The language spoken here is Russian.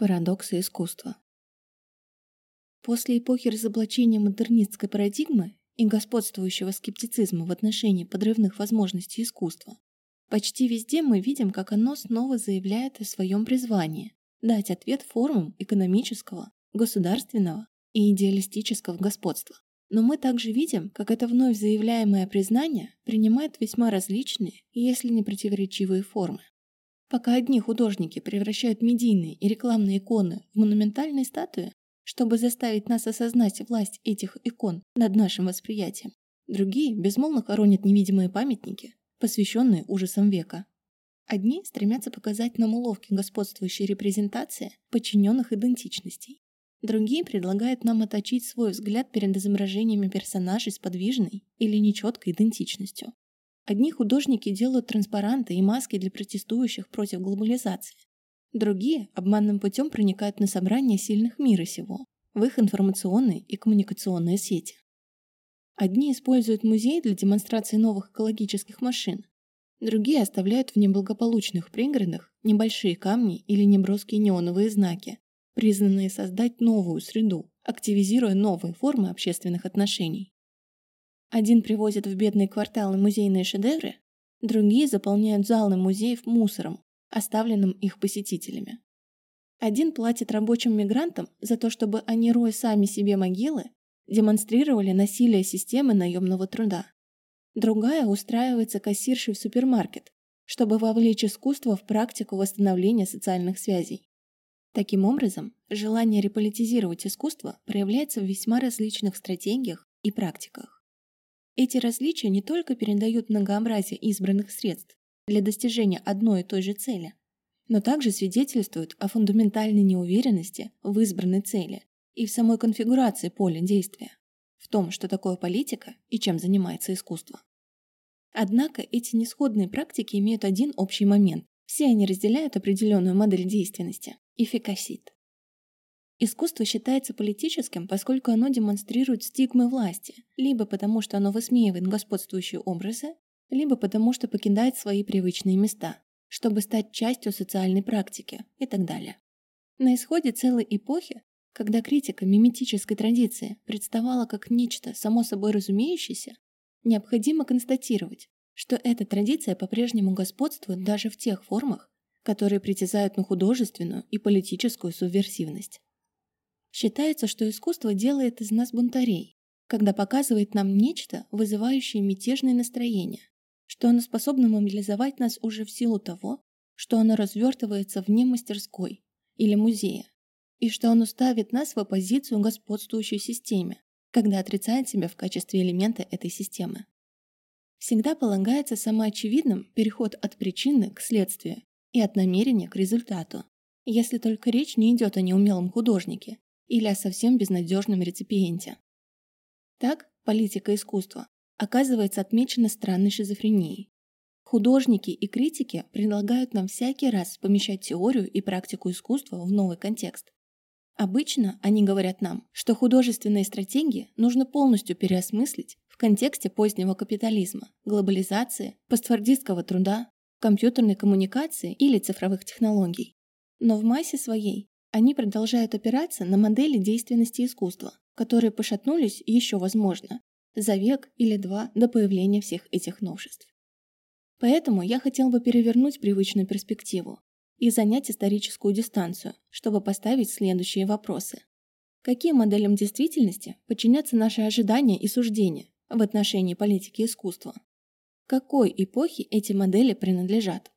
Парадоксы искусства. После эпохи разоблачения модернистской парадигмы и господствующего скептицизма в отношении подрывных возможностей искусства, почти везде мы видим, как оно снова заявляет о своем призвании – дать ответ формам экономического, государственного и идеалистического господства. Но мы также видим, как это вновь заявляемое признание принимает весьма различные, если не противоречивые формы. Пока одни художники превращают медийные и рекламные иконы в монументальные статуи, чтобы заставить нас осознать власть этих икон над нашим восприятием, другие безмолвно хоронят невидимые памятники, посвященные ужасам века. Одни стремятся показать нам уловки господствующей репрезентации подчиненных идентичностей. Другие предлагают нам оточить свой взгляд перед изображениями персонажей с подвижной или нечеткой идентичностью. Одни художники делают транспаранты и маски для протестующих против глобализации. Другие обманным путем проникают на собрания сильных мира сего, в их информационные и коммуникационные сети. Одни используют музей для демонстрации новых экологических машин, другие оставляют в неблагополучных пригородах небольшие камни или неброские неоновые знаки, признанные создать новую среду, активизируя новые формы общественных отношений. Один привозит в бедные кварталы музейные шедевры, другие заполняют залы музеев мусором, оставленным их посетителями. Один платит рабочим мигрантам за то, чтобы они, роя сами себе могилы, демонстрировали насилие системы наемного труда. Другая устраивается кассиршей в супермаркет, чтобы вовлечь искусство в практику восстановления социальных связей. Таким образом, желание реполитизировать искусство проявляется в весьма различных стратегиях и практиках. Эти различия не только передают многообразие избранных средств для достижения одной и той же цели, но также свидетельствуют о фундаментальной неуверенности в избранной цели и в самой конфигурации поля действия, в том, что такое политика и чем занимается искусство. Однако эти несходные практики имеют один общий момент. Все они разделяют определенную модель действенности – эффикасит. Искусство считается политическим, поскольку оно демонстрирует стигмы власти, либо потому, что оно высмеивает господствующие образы, либо потому, что покидает свои привычные места, чтобы стать частью социальной практики и так далее. На исходе целой эпохи, когда критика миметической традиции представала как нечто само собой разумеющееся, необходимо констатировать, что эта традиция по-прежнему господствует даже в тех формах, которые притязают на художественную и политическую субверсивность. Считается, что искусство делает из нас бунтарей, когда показывает нам нечто, вызывающее мятежное настроение, что оно способно мобилизовать нас уже в силу того, что оно развертывается вне мастерской или музея, и что оно ставит нас в оппозицию господствующей системе, когда отрицает себя в качестве элемента этой системы. Всегда полагается самоочевидным переход от причины к следствию и от намерения к результату, если только речь не идет о неумелом художнике, или о совсем безнадежном реципиенте. Так, политика искусства оказывается отмечена странной шизофренией. Художники и критики предлагают нам всякий раз помещать теорию и практику искусства в новый контекст. Обычно они говорят нам, что художественные стратегии нужно полностью переосмыслить в контексте позднего капитализма, глобализации, постфордистского труда, компьютерной коммуникации или цифровых технологий. Но в массе своей они продолжают опираться на модели действенности искусства, которые пошатнулись еще, возможно, за век или два до появления всех этих новшеств. Поэтому я хотел бы перевернуть привычную перспективу и занять историческую дистанцию, чтобы поставить следующие вопросы. Каким моделям действительности подчинятся наши ожидания и суждения в отношении политики искусства? Какой эпохе эти модели принадлежат?